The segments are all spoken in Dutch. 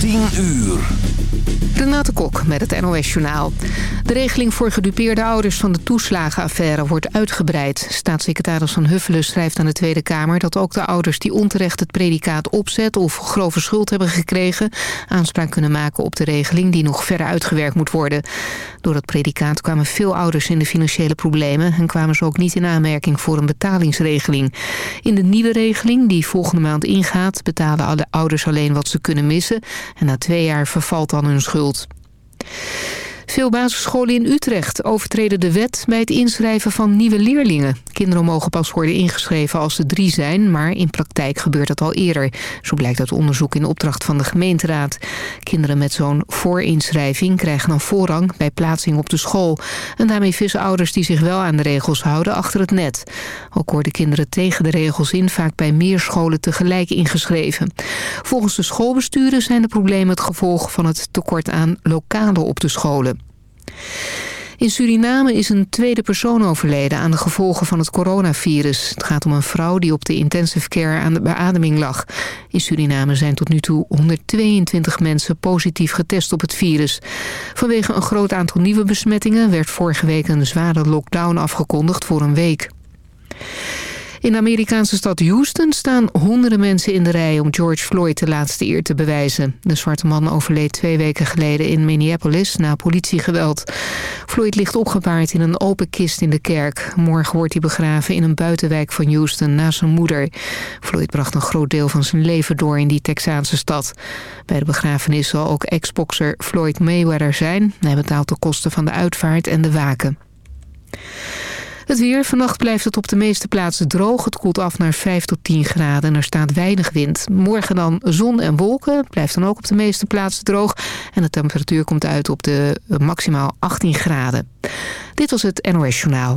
10 uur. Renate Kok met het NOS Journaal. De regeling voor gedupeerde ouders van de toeslagenaffaire wordt uitgebreid. Staatssecretaris Van Huffelen schrijft aan de Tweede Kamer... dat ook de ouders die onterecht het predicaat opzet... of grove schuld hebben gekregen... aanspraak kunnen maken op de regeling die nog verder uitgewerkt moet worden. Door dat predicaat kwamen veel ouders in de financiële problemen... en kwamen ze ook niet in aanmerking voor een betalingsregeling. In de nieuwe regeling, die volgende maand ingaat... betalen alle ouders alleen wat ze kunnen missen... en na twee jaar vervalt dan hun schuld. Veel basisscholen in Utrecht overtreden de wet bij het inschrijven van nieuwe leerlingen. Kinderen mogen pas worden ingeschreven als ze drie zijn, maar in praktijk gebeurt dat al eerder. Zo blijkt uit onderzoek in opdracht van de gemeenteraad. Kinderen met zo'n voorinschrijving krijgen dan voorrang bij plaatsing op de school. En daarmee vissen ouders die zich wel aan de regels houden achter het net. Ook worden kinderen tegen de regels in vaak bij meer scholen tegelijk ingeschreven. Volgens de schoolbesturen zijn de problemen het gevolg van het tekort aan lokalen op de scholen. In Suriname is een tweede persoon overleden aan de gevolgen van het coronavirus. Het gaat om een vrouw die op de intensive care aan de beademing lag. In Suriname zijn tot nu toe 122 mensen positief getest op het virus. Vanwege een groot aantal nieuwe besmettingen werd vorige week een zware lockdown afgekondigd voor een week. In de Amerikaanse stad Houston staan honderden mensen in de rij om George Floyd de laatste eer te bewijzen. De zwarte man overleed twee weken geleden in Minneapolis na politiegeweld. Floyd ligt opgebaard in een open kist in de kerk. Morgen wordt hij begraven in een buitenwijk van Houston naast zijn moeder. Floyd bracht een groot deel van zijn leven door in die Texaanse stad. Bij de begrafenis zal ook ex-boxer Floyd Mayweather zijn. Hij betaalt de kosten van de uitvaart en de waken. Het weer. Vannacht blijft het op de meeste plaatsen droog. Het koelt af naar 5 tot 10 graden en er staat weinig wind. Morgen dan zon en wolken. Blijft dan ook op de meeste plaatsen droog. En de temperatuur komt uit op de maximaal 18 graden. Dit was het NOS Journaal.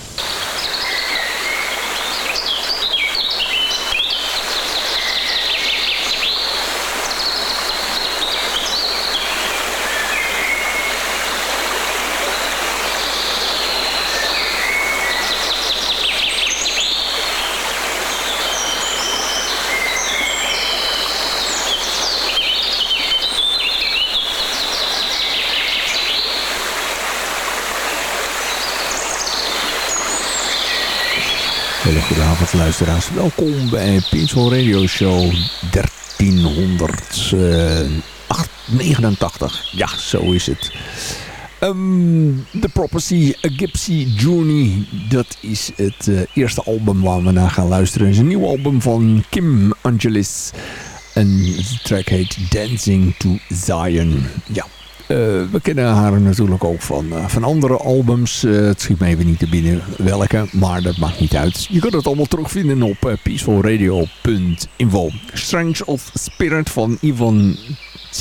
Hele luisteraars. Welkom bij Pinsel Radio Show 1389. Ja, zo is het. Ehm, The Prophecy, A Gypsy Journey. Dat is het eh, eerste album waar we naar gaan luisteren. Het is een nieuw album van Kim Angelis. En de track heet Dancing to Zion. Ja, eh, we kennen haar natuurlijk ook van, eh, van andere albums. Eh, het schiet me even niet te binnen welke, maar dat maakt niet uit. Je kunt het allemaal terugvinden op peacefulradio.info. Strange of Spirit van Ivan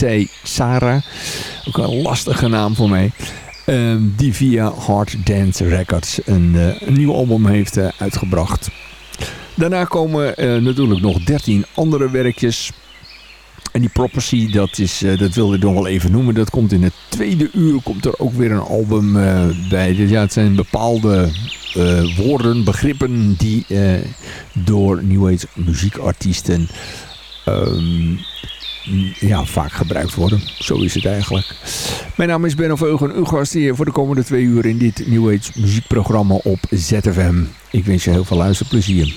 C. Sara. Ook een lastige naam voor mij. Ehm, die via Hard Dance Records een, een nieuw album heeft uitgebracht. Daarna komen natuurlijk nog 13 andere werkjes. En die Prophecy, dat, is, uh, dat wilde ik nog wel even noemen. Dat komt in het tweede uur, komt er ook weer een album uh, bij. Dus ja, het zijn bepaalde uh, woorden, begrippen die door New Age muziekartiesten um, ja, vaak gebruikt worden. Zo is het eigenlijk. Mijn naam is Ben of Eugen, uw hier voor de komende twee uur in dit New Age muziekprogramma op ZFM. Ik wens je heel veel luisterplezier.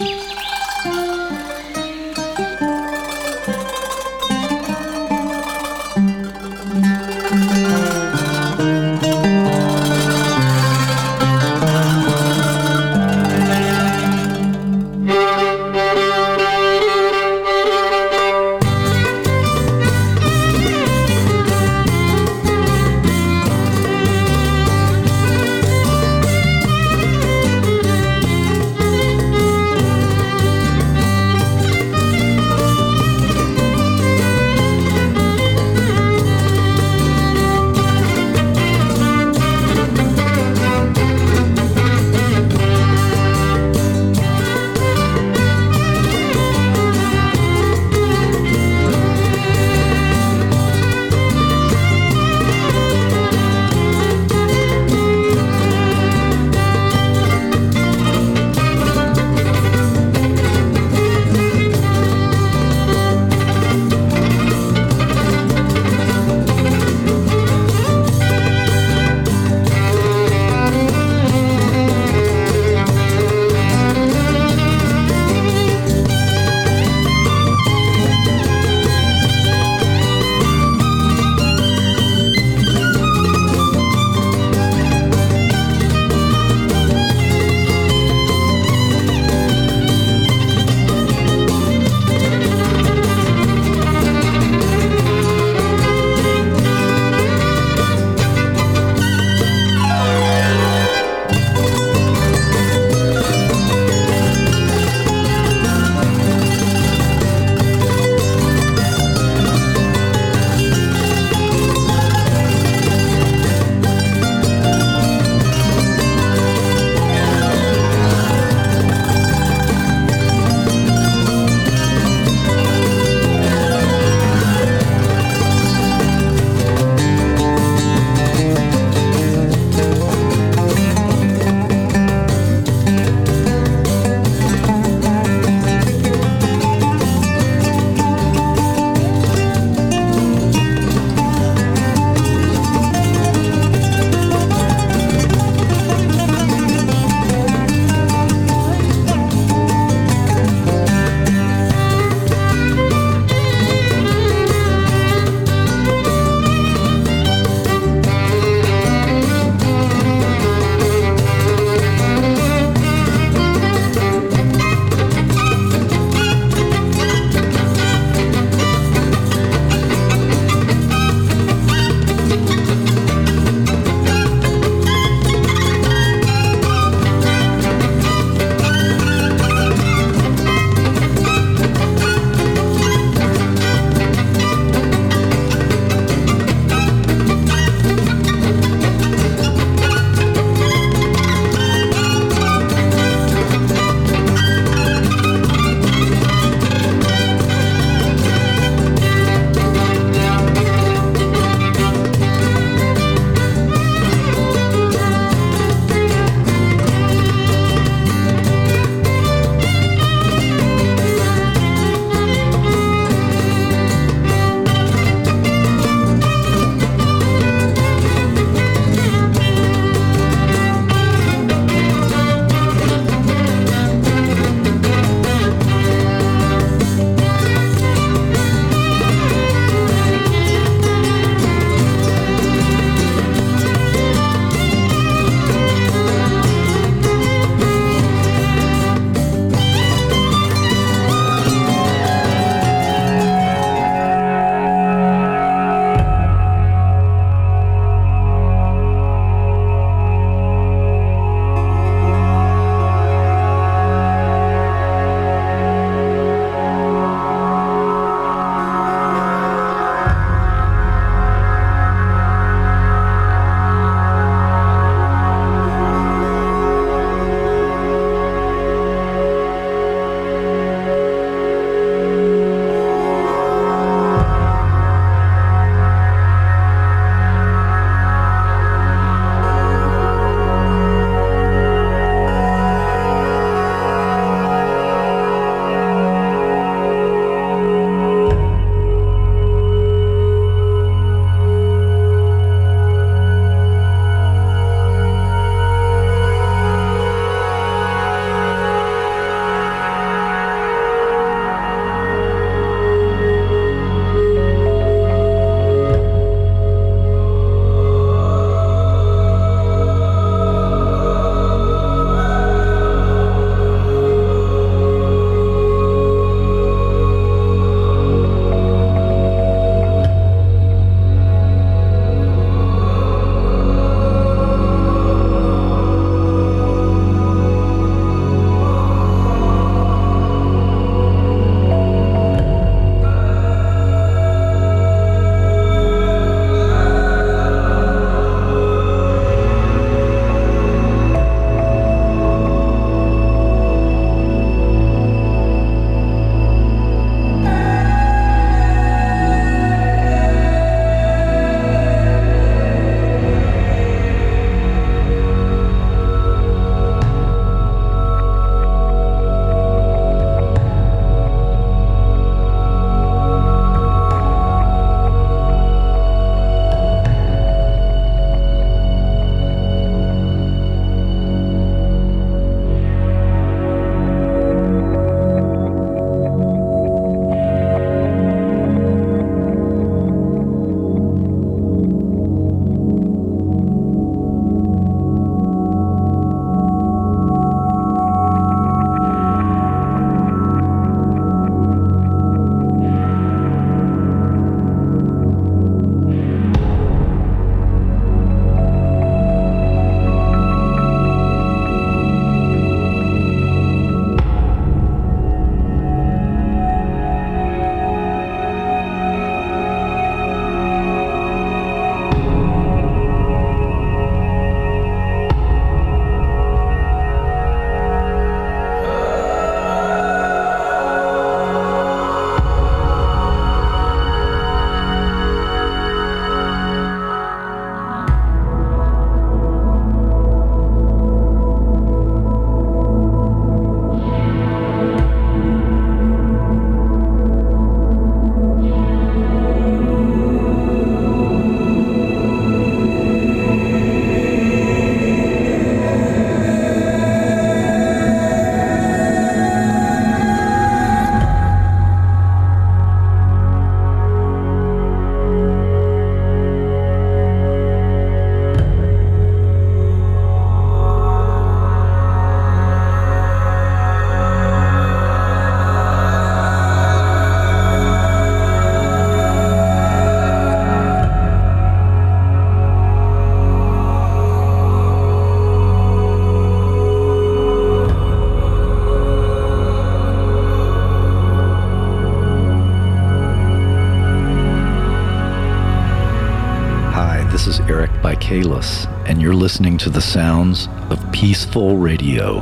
Kalis, and you're listening to the sounds of Peaceful Radio.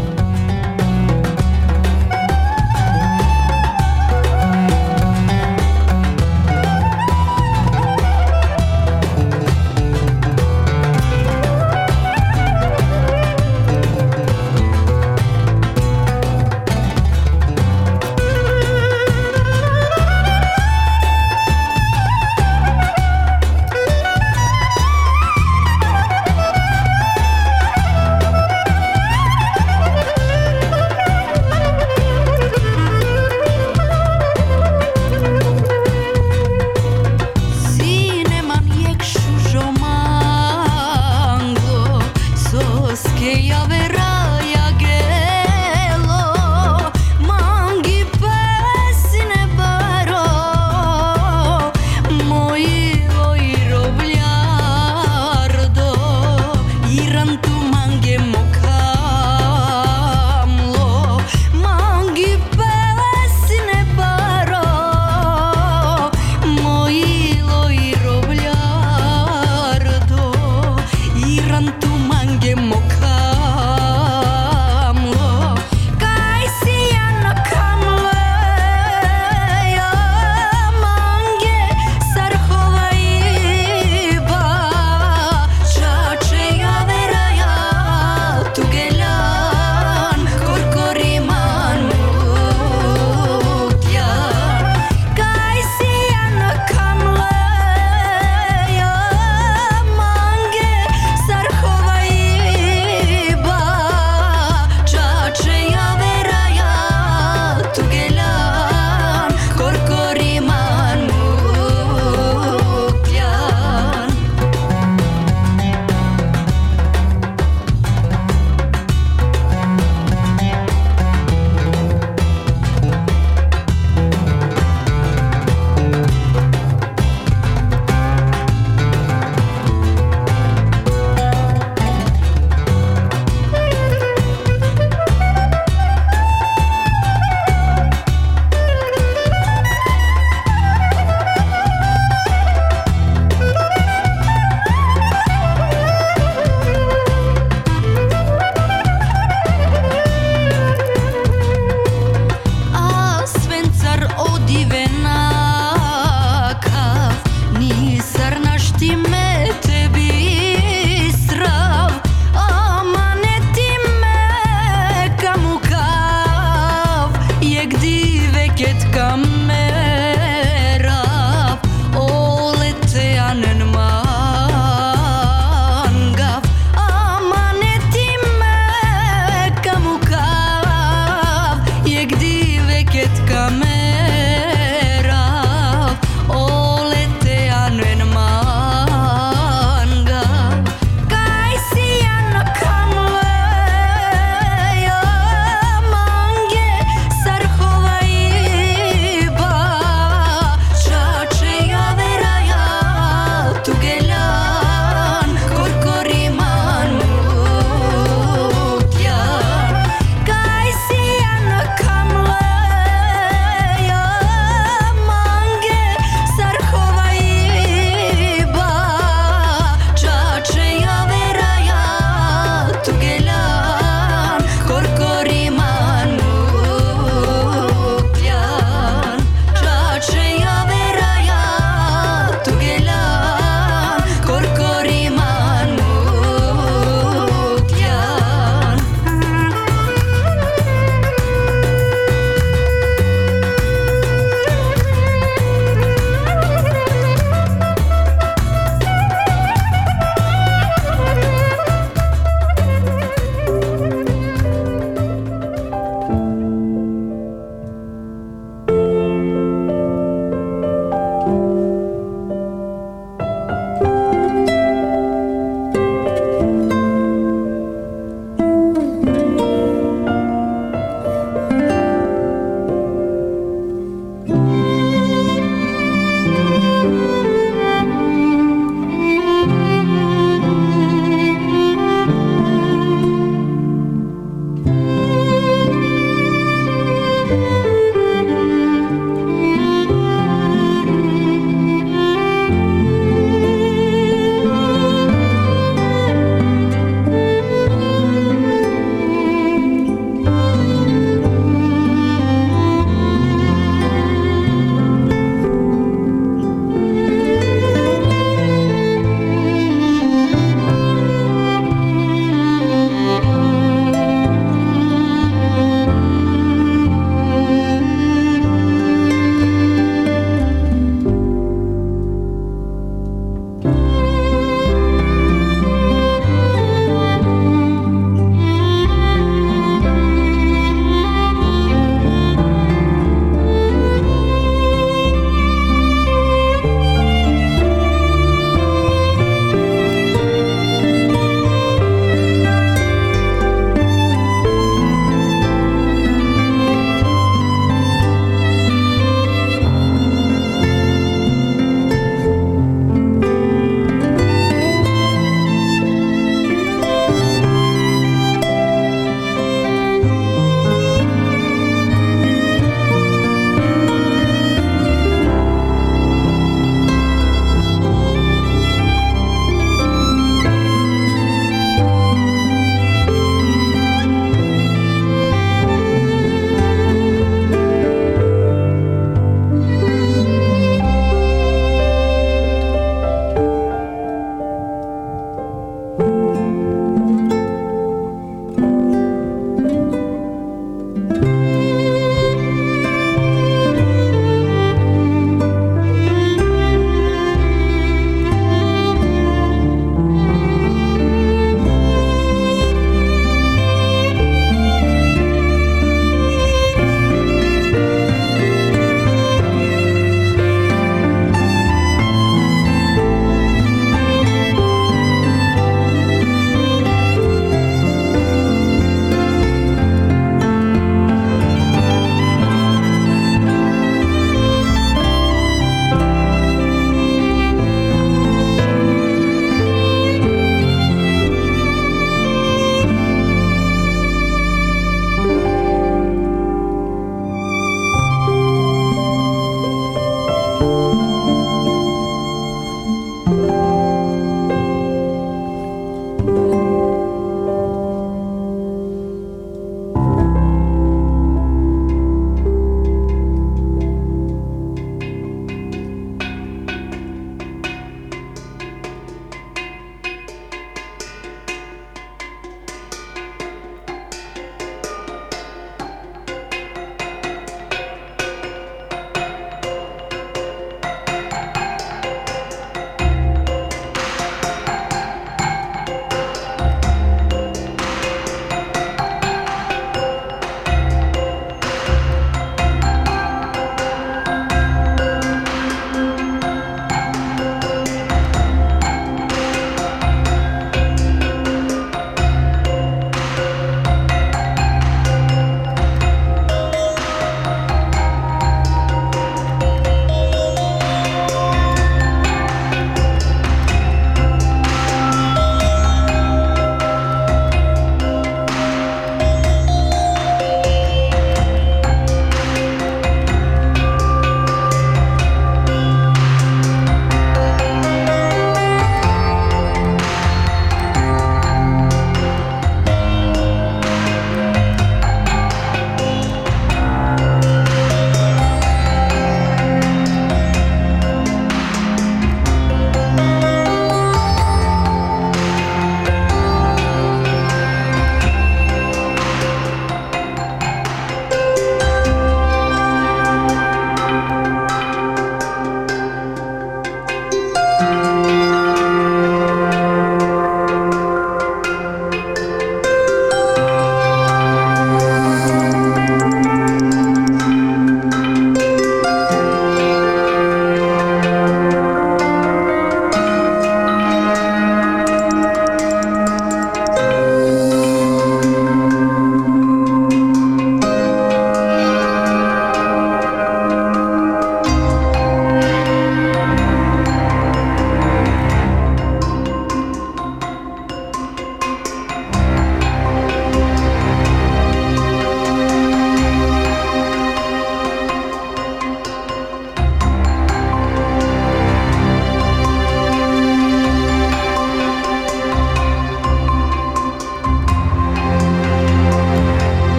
get coming.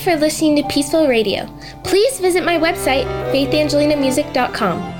For listening to Peaceful Radio. Please visit my website, faithangelinamusic.com.